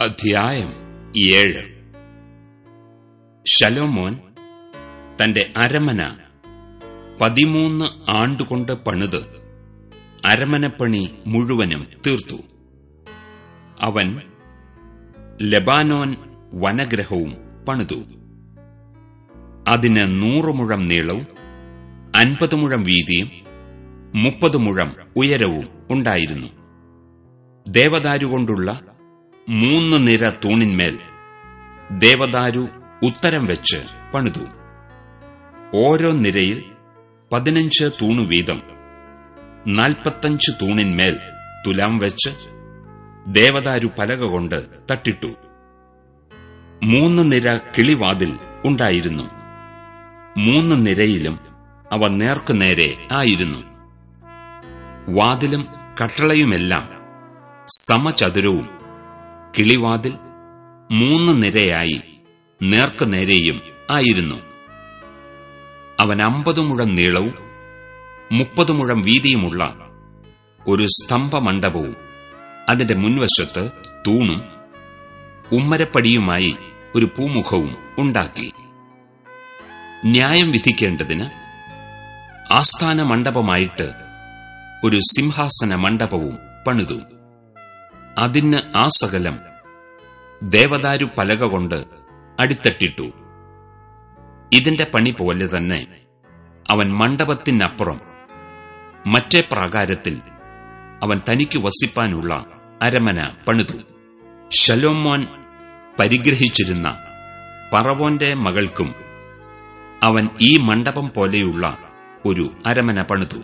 അധ്യായം ഏഴ്. ശലോമോൻ തന്റെ അരമന പതിമൂന്ന് ആണ്ടുകൊണ്ട് പണിത് അരമനപ്പണി മുഴുവനും തീർത്തു. അവൻ ലബാനോൻ വനഗ്രഹവും പണിതു. അതിന് നൂറ് മുഴം നീളവും അൻപത് മുഴം വീതിയും മുപ്പത് മുഴം ഉയരവും ഉണ്ടായിരുന്നു. ദേവദാരുകൊണ്ടുള്ള മൂന്ന് നിര തൂണിന്മേൽ ദേവദാരു ഉത്തരം വെച്ച് പണിതു. ഓരോ നിരയിൽ പതിനഞ്ച് തൂണു വീതം നാൽപ്പത്തഞ്ച് തൂണിന്മേൽ തുലാം വെച്ച് ദേവദാരു പലക കൊണ്ട് തട്ടിട്ടു. മൂന്ന് നിര കിളിവാതിൽ ഉണ്ടായിരുന്നു. മൂന്ന് നിരയിലും അവ നേർക്കുനേരെ ആയിരുന്നു. വാതിലും കട്ടളയുമെല്ലാം സമചതുരവും കിളിവാതിൽ മൂന്ന് നിരയായി നേർക്കുനേരെയും ആയിരുന്നു. അവൻ അമ്പത് മുഴം നീളവും മുപ്പത് മുഴം വീതിയുമുള്ള ഒരു സ്തംഭമണ്ഡപവും അതിന്റെ മുൻവശത്ത് തൂണും ഉമ്മരപ്പടിയുമായി ഒരു പൂമുഖവും ഉണ്ടാക്കി. ന്യായം വിധിക്കേണ്ടതിന് ആസ്ഥാന മണ്ഡപമായിട്ട് ഒരു സിംഹാസന മണ്ഡപവും പണിതു. അതിന് ആ സകലം ദേവദാരു പലക കൊണ്ട് അടിത്തട്ടിട്ടു. ഇതിന്റെ പണി പോലെ തന്നെ അവൻ മണ്ഡപത്തിനപ്പുറം മറ്റേ പ്രാകാരത്തിൽ അവൻ തനിക്ക് വസിപ്പാനുള്ള അരമന പണിതു. ഷലോമോൻ പരിഗ്രഹിച്ചിരുന്ന പറവോന്റെ മകൾക്കും അവൻ ഈ മണ്ഡപം പോലെയുള്ള ഒരു അരമന പണിതു.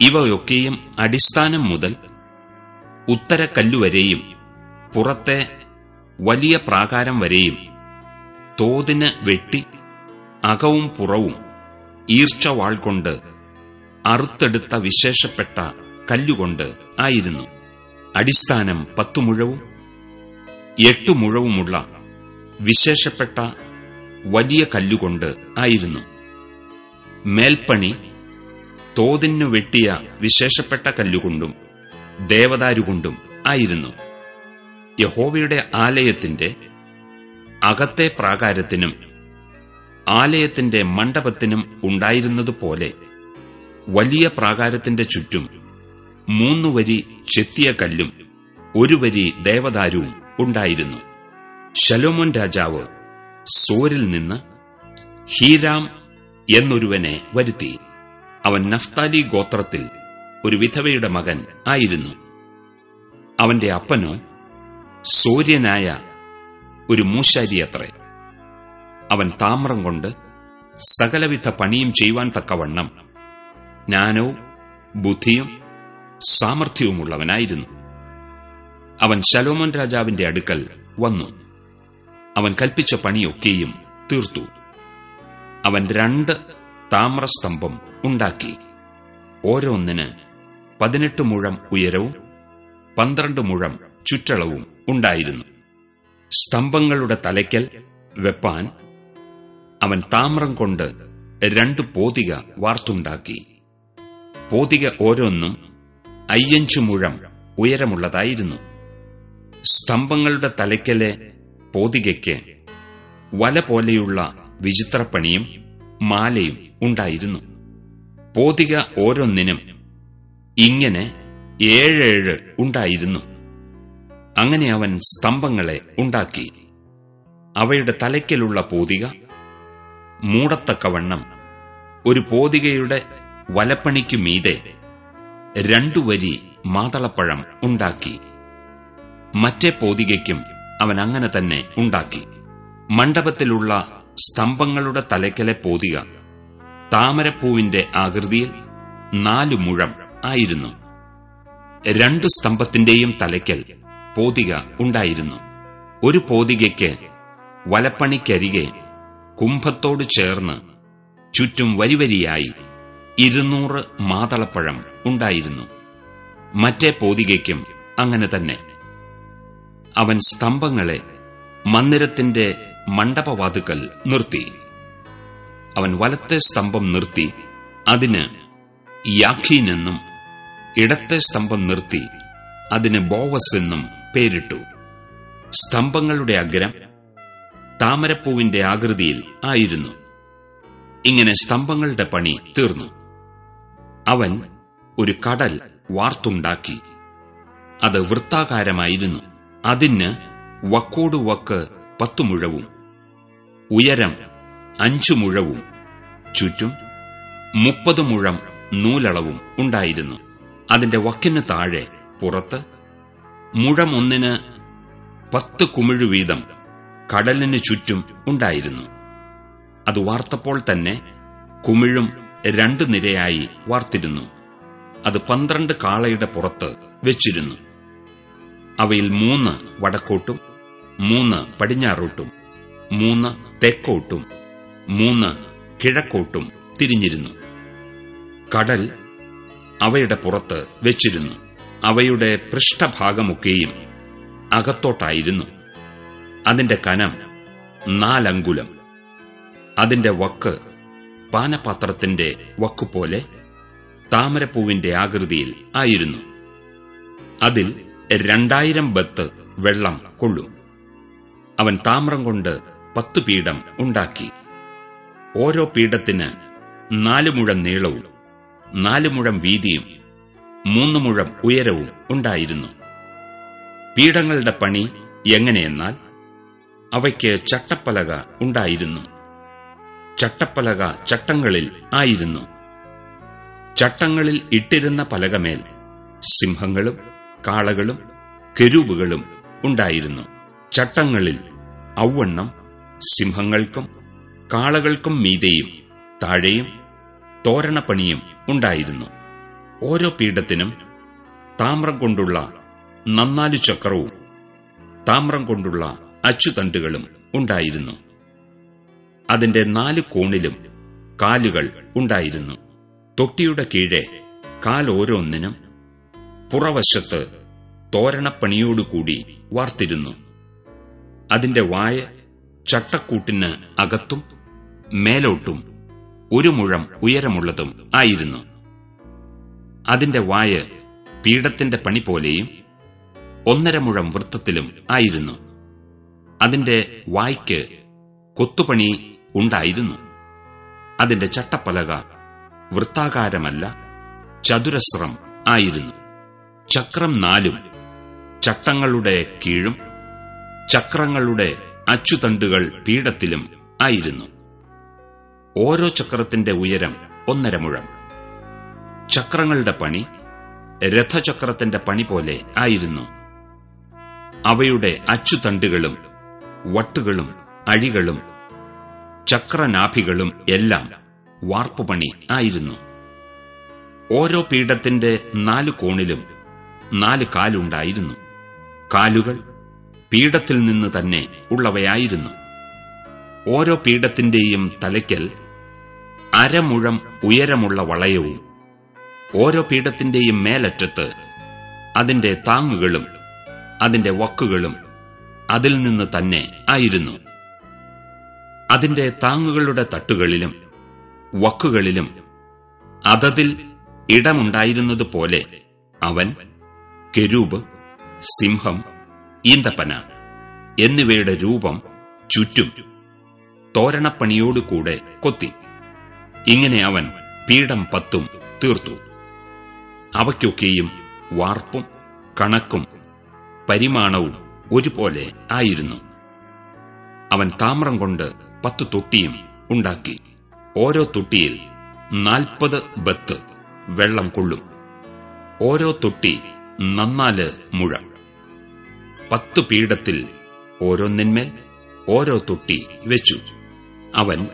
ഇവയൊക്കെയും അടിസ്ഥാനം മുതൽ ഉത്തരക്കല്ലുവരെയും പുറത്തെ വലിയ പ്രാകാരം വരെയും തോതിന് വെട്ടി അകവും പുറവും ഈർച്ചവാൾ കൊണ്ട് അറുത്തെടുത്ത വിശേഷപ്പെട്ട കല്ലുകൊണ്ട് ആയിരുന്നു. അടിസ്ഥാനം പത്തു മുഴവും എട്ടു മുഴവുമുള്ള വിശേഷപ്പെട്ട വലിയ കല്ലുകൊണ്ട് ആയിരുന്നു. മേൽപ്പണി തോതിനു വെട്ടിയ വിശേഷപ്പെട്ട കല്ലുകൊണ്ടും ദേവദാരുകൊണ്ടും ആയിരുന്നു. യഹോവയുടെ ആലയത്തിന്റെ അകത്തെ പ്രാകാരത്തിനും ആലയത്തിന്റെ മണ്ഡപത്തിനും ഉണ്ടായിരുന്നതുപോലെ വലിയ പ്രാകാരത്തിന്റെ ചുറ്റും മൂന്നു വരി ചെത്തിയ കല്ലും ഒരു വരി ദേവദാരുവും ഉണ്ടായിരുന്നു. ശലോമോൻ രാജാവ് സോരിൽ നിന്ന് ഹീരാം എന്നൊരുവനെ വരുത്തി. അവൻ നഫ്താലി ഗോത്രത്തിൽ ഒരു വിധവയുടെ മകൻ ആയിരുന്നു. അവന്റെ അപ്പനോ സൂര്യനായ ഒരു മൂശാരിയത്രേ. അവൻ താമ്രം കൊണ്ട് സകലവിധ പണിയും ചെയ്യുവാൻ തക്കവണ്ണം ജ്ഞാനവും ബുദ്ധിയും സാമർഥ്യവുമുള്ളവനായിരുന്നു. അവൻ ശലോമോൻ രാജാവിന്റെ അടുക്കൽ വന്നു. അവൻ കൽപ്പിച്ച പണിയൊക്കെയും തീർത്തു. അവൻ രണ്ട് താമ്രസ്തംഭം ഉണ്ടാക്കി. ഓരോന്നിന് പതിനെട്ട് മുഴം ഉയരവും പന്ത്രണ്ട് മുഴം ചുറ്റളവും ഉണ്ടായിരുന്നു. സ്തംഭങ്ങളുടെ തലയ്ക്കൽ വെപ്പാൻ അവൻ താമ്രം കൊണ്ട് രണ്ട് പോതിക വാർത്തുണ്ടാക്കി. പോതിക ഓരോന്നും അയ്യഞ്ചു മുഴം ഉയരമുള്ളതായിരുന്നു. സ്തംഭങ്ങളുടെ തലയ്ക്കലെ പോതികയ്ക്ക് വല പോലെയുള്ള വിചിത്രപ്പണിയും മാലയും ഉണ്ടായിരുന്നു. പോതിക ഓരോന്നിനും ഇങ്ങനെ ഏഴേഴ് ഉണ്ടായിരുന്നു. അങ്ങനെ അവൻ സ്തംഭങ്ങളെ ഉണ്ടാക്കി. അവയുടെ തലയ്ക്കലുള്ള പോതിക മൂടത്തക്കവണ്ണം ഒരു പോതികയുടെ വലപ്പണിക്കു മീതെ രണ്ടു വരി മാതളപ്പഴം ഉണ്ടാക്കി. മറ്റേ പോതികയ്ക്കും അവൻ അങ്ങനെ തന്നെ ഉണ്ടാക്കി. മണ്ഡപത്തിലുള്ള സ്തംഭങ്ങളുടെ തലയ്ക്കലെ പോതിക താമരപ്പൂവിന്റെ ആകൃതിയിൽ നാലു മുഴം ആയിരുന്നു. രണ്ടു സ്തംഭത്തിന്റെയും തലയ്ക്കൽ പോതിക ഉണ്ടായിരുന്നു. ഒരു പോതികയ്ക്ക് വലപ്പണിക്കരികെ കുംഭത്തോട് ചേർന്ന് ചുറ്റും വരിവരിയായി ഇരുന്നൂറ് മാതളപ്പഴം ഉണ്ടായിരുന്നു. മറ്റേ പോതികയ്ക്കും അങ്ങനെ തന്നെ. അവൻ സ്തംഭങ്ങളെ മന്ദിരത്തിന്റെ മണ്ഡപവാതുക്കൽ നിർത്തി. അവൻ വലത്തെ സ്തംഭം നിർത്തി. അതിന് യാഖീൻ എന്നും ഇടത്തെ സ്തംഭം നിർത്തി. അതിന് ബോവസ് എന്നും പേരിട്ടു. സ്തംഭങ്ങളുടെ അഗ്രം താമരപ്പൂവിന്റെ ആകൃതിയിൽ ആയിരുന്നു. ഇങ്ങനെ സ്തംഭങ്ങളുടെ പണി തീർന്നു. അവൻ ഒരു കടൽ വാർത്തുണ്ടാക്കി. അത് വൃത്താകാരമായിരുന്നു. അതിന് വക്കോടു വക്ക് പത്തു മുഴവും ഉയരം അഞ്ചു മുഴവും ചുറ്റും മുപ്പത് മുഴം നൂലളവും ഉണ്ടായിരുന്നു. അതിന്റെ വക്കിന് താഴെ പുറത്ത് മുഴം ഒന്നിന് പത്ത് കുമിഴു വീതം കടലിന് ചുറ്റും ഉണ്ടായിരുന്നു. അത് വാർത്തപ്പോൾ തന്നെ കുമിഴും രണ്ടു നിരയായി വാർത്തിരുന്നു. അത് പന്ത്രണ്ട് കാളയുടെ പുറത്ത് വെച്ചിരുന്നു. അവയിൽ മൂന്ന് വടക്കോട്ടും മൂന്ന് പടിഞ്ഞാറോട്ടും മൂന്ന് തെക്കോട്ടും മൂന്ന് കിഴക്കോട്ടും തിരിഞ്ഞിരുന്നു. കടൽ അവയുടെ പുറത്ത് വെച്ചിരുന്നു. അവയുടെ പൃഷ്ഠഭാഗമൊക്കെയും അകത്തോട്ടായിരുന്നു. അതിന്റെ കനം നാലങ്കുലം. അതിന്റെ വക്ക് പാനപാത്രത്തിന്റെ വക്കുപോലെ താമരപ്പൂവിന്റെ ആകൃതിയിൽ ആയിരുന്നു. അതിൽ രണ്ടായിരം ബത്ത് വെള്ളം കൊള്ളും. അവൻ താമ്രം കൊണ്ട് പത്ത് പീഠം ഉണ്ടാക്കി. ഓരോ പീഠത്തിന് നാലുമുഴം നീളവും നാലുമുഴം വീതിയും മൂന്ന് മുഴം ഉയരവും ഉണ്ടായിരുന്നു. പീഠങ്ങളുടെ പണി എങ്ങനെയെന്നാൽ അവയ്ക്ക് ചട്ടപ്പലക ഉണ്ടായിരുന്നു. ചട്ടപ്പലക ചട്ടങ്ങളിൽ ആയിരുന്നു. ചട്ടങ്ങളിൽ ഇട്ടിരുന്ന പലകമേൽ സിംഹങ്ങളും കാളകളും കെരൂബുകളും ഉണ്ടായിരുന്നു. ചട്ടങ്ങളിൽ ഔവണ്ണം സിംഹങ്ങൾക്കും കാളകൾക്കും മീതെയും താഴെയും തോരണപ്പണിയും ഉണ്ടായിരുന്നു. ഓരോ പീഠത്തിനും താമ്രം കൊണ്ടുള്ള നന്നാലു ചക്രവും താമ്രം കൊണ്ടുള്ള അച്ചുതണ്ടുകളും ഉണ്ടായിരുന്നു. അതിന്റെ നാല് കോണിലും കാലുകൾ ഉണ്ടായിരുന്നു. തൊട്ടിയുടെ കീഴെ കാൽ ഓരോന്നിനും പുറവശത്ത് തോരണപ്പണിയോടുകൂടി വാർത്തിരുന്നു. അതിന്റെ വായ ചട്ടക്കൂട്ടിന് അകത്തും മേലോട്ടും ഒരു മുഴം ഉയരമുള്ളതും ആയിരുന്നു. അതിന്റെ വായ പീഠത്തിന്റെ പണി പോലെയും ഒന്നര മുഴം വൃത്തത്തിലും ആയിരുന്നു. അതിന്റെ വായ്ക്ക് കൊത്തുപണി ഉണ്ടായിരുന്നു. അതിന്റെ ചട്ടപ്പലക വൃത്താകാരമല്ല ചതുരസ്രം ആയിരുന്നു. ചക്രം നാലും ചട്ടങ്ങളുടെ കീഴും ചക്രങ്ങളുടെ അച്ചുതണ്ടുകൾ പീഠത്തിലും ആയിരുന്നു. ഓരോ ചക്രത്തിന്റെ ഉയരം ഒന്നര മുഴം. ചക്രങ്ങളുടെ പണി രഥചക്രത്തിന്റെ പണി പോലെ ആയിരുന്നു. അവയുടെ അച്ചുതണ്ടുകളും വട്ടുകളും അഴികളും ചക്രനാഭികളും എല്ലാം വാർപ്പുപണി ആയിരുന്നു. ഓരോ പീഠത്തിന്റെ നാലു കോണിലും നാല് കാലുണ്ടായിരുന്നു. കാലുകൾ പീഠത്തിൽ നിന്ന് തന്നെ ഉള്ളവയായിരുന്നു. ഓരോ പീഠത്തിന്റെയും തലയ്ക്കൽ അരമുഴം ഉയരമുള്ള വളയവും ഓരോ പീഠത്തിന്റെയും മേലറ്റത്ത് അതിന്റെ താങ്ങുകളും അതിന്റെ വക്കുകളും അതിൽ നിന്ന് തന്നെ ആയിരുന്നു. അതിന്റെ താങ്ങുകളുടെ തട്ടുകളിലും വക്കുകളിലും അതതിൽ ഇടമുണ്ടായിരുന്നതുപോലെ അവൻ കെരൂബ് സിംഹം ഈന്തപ്പന എന്നിവയുടെ രൂപം ചുറ്റും തോരണപ്പണിയോടുകൂടെ കൊത്തി. ഇങ്ങനെ അവൻ പീഠം പത്തും തീർത്തു. അവയ്ക്കൊക്കെയും വാർപ്പും കണക്കും പരിമാണവും ഒരുപോലെ ആയിരുന്നു. അവൻ താമ്രം കൊണ്ട് പത്ത് തൊട്ടിയും ഉണ്ടാക്കി. ഓരോ തൊട്ടിയിൽ നാൽപ്പത് ബത്ത് വെള്ളം കൊള്ളും. ഓരോ തൊട്ടി നന്നാൽ മുഴ. പത്ത് പീഠത്തിൽ ഓരോന്നിന്മേൽ ഓരോ തൊട്ടി വെച്ചു. അവൻ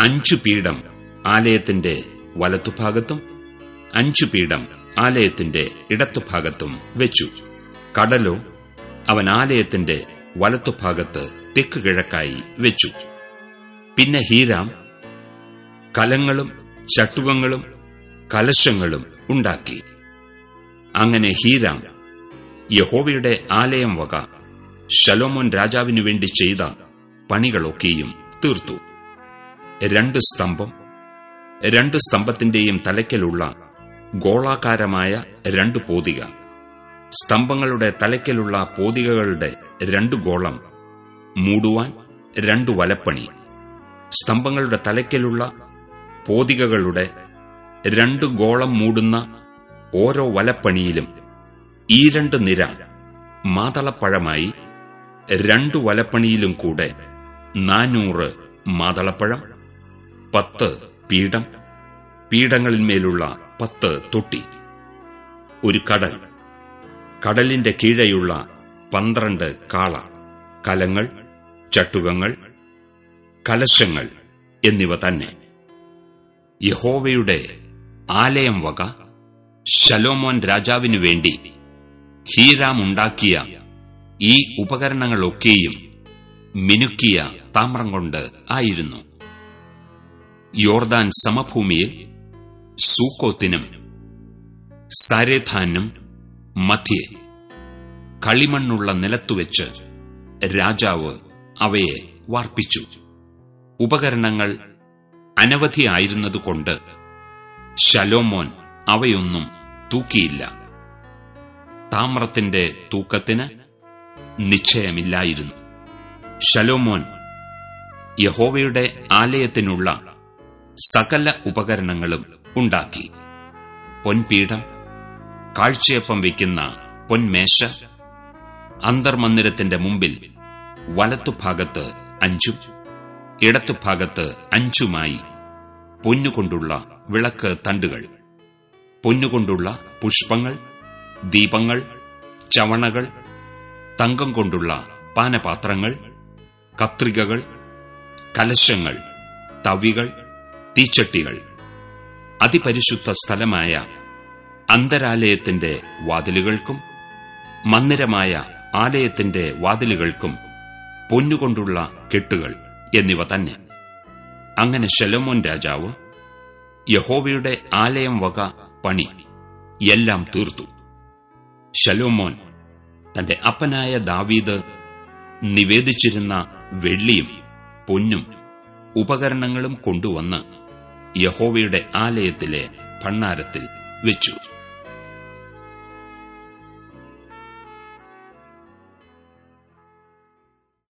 അഞ്ചു പീഠം ആലയത്തിന്റെ വലത്തുഭാഗത്തും അഞ്ചു പീഠം ആലയത്തിന്റെ ഇടത്തുഭാഗത്തും വെച്ചു. കടലോ അവൻ ആലയത്തിന്റെ വലത്തുഭാഗത്ത് തെക്ക് കിഴക്കായി വെച്ചു. പിന്നെ ഹീരാം കലങ്ങളും ചട്ടുകങ്ങളും കലശങ്ങളും ഉണ്ടാക്കി. അങ്ങനെ ഹീരാം യഹോവയുടെ ആലയം വക ശലോമോൻ രാജാവിനു വേണ്ടി ചെയ്ത പണികളൊക്കെയും തീർത്തു. രണ്ട് സ്തംഭം രണ്ട് സ്തംഭത്തിന്റെയും തലയ്ക്കലുള്ള ഗോളാകാരമായ രണ്ട് പോതിക. സ്തംഭങ്ങളുടെ തലയ്ക്കലുള്ള പോതികകളുടെ രണ്ട് ഗോളം. മൂടുവാൻ രണ്ട് വലപ്പണി. സ്തംഭങ്ങളുടെ തലയ്ക്കലുള്ള പോതികകളുടെ രണ്ട് ഗോളം മൂടുന്ന ഓരോ വലപ്പണിയിലും ഈ രണ്ട് നിര മാതളപ്പഴമായി രണ്ട് വലപ്പണിയിലും കൂടെ നാനൂറ് മാതളപ്പഴം പത്ത് പീഠം പീഠങ്ങളിന്മേലുള്ള പത്ത് തൊട്ടി. ഒരു കടൽ. കടലിന്റെ കീഴെയുള്ള പന്ത്രണ്ട് കാള. കലങ്ങൾ ചട്ടുകങ്ങൾ കലശങ്ങൾ എന്നിവ തന്നെ. യഹോവയുടെ ആലയം വക ശലോമോൻ രാജാവിനു വേണ്ടി ഹീരാമുണ്ടാക്കിയ ഈ ഉപകരണങ്ങളൊക്കെയും മിനുക്കിയ താമ്രം കൊണ്ട് ആയിരുന്നു. യോർദാൻ സമഭൂമിയിൽ സൂക്കോത്തിനും സരേധാനും മധ്യേ കളിമണ്ണുള്ള നിലത്തുവെച്ച് രാജാവ് അവയെ വാർപ്പിച്ചു. ഉപകരണങ്ങൾ അനവധിയായിരുന്നതുകൊണ്ട് ശലോമോൻ അവയൊന്നും തൂക്കിയില്ല. താമ്രത്തിന്റെ തൂക്കത്തിന് നിശ്ചയമില്ലായിരുന്നു. ശലോമോൻ യഹോവയുടെ ആലയത്തിനുള്ള സകല ഉപകരണങ്ങളും ഉണ്ടാക്കി. പൊൻപീഠം കാഴ്ചയപ്പം വയ്ക്കുന്ന പൊൻമേശ അന്തർമന്ദിരത്തിന്റെ മുമ്പിൽ വലത്തുഭാഗത്ത് അഞ്ചും ഇടത്തുഭാഗത്ത് അഞ്ചുമായി പൊന്നുകൊണ്ടുള്ള വിളക്ക് തണ്ടുകൾ. പൊന്നുകൊണ്ടുള്ള പുഷ്പങ്ങൾ ദീപങ്ങൾ ചവണകൾ തങ്കം കൊണ്ടുള്ള പാനപാത്രങ്ങൾ കത്രികകൾ കലശങ്ങൾ തവികൾ തീച്ചട്ടികൾ. അതിപരിശുദ്ധ സ്ഥലമായ അന്തരാലയത്തിന്റെ വാതിലുകൾക്കും മന്ദിരമായ ആലയത്തിന്റെ വാതിലുകൾക്കും പൊന്നുകൊണ്ടുള്ള കെട്ടുകൾ എന്നിവ തന്നെ. അങ്ങനെ ശലോമോൻ രാജാവ് യഹോവയുടെ ആലയം വക പണി എല്ലാം തീർത്തു. ശലോമോൻ തന്റെ അപ്പനായ ദാവീദ് നിവേദിച്ചിരുന്ന വെള്ളിയും പൊന്നും ഉപകരണങ്ങളും കൊണ്ടുവന്ന് യഹോവയുടെ ആലയത്തിലെ ഭണ്ണാരത്തിൽ വെച്ചു.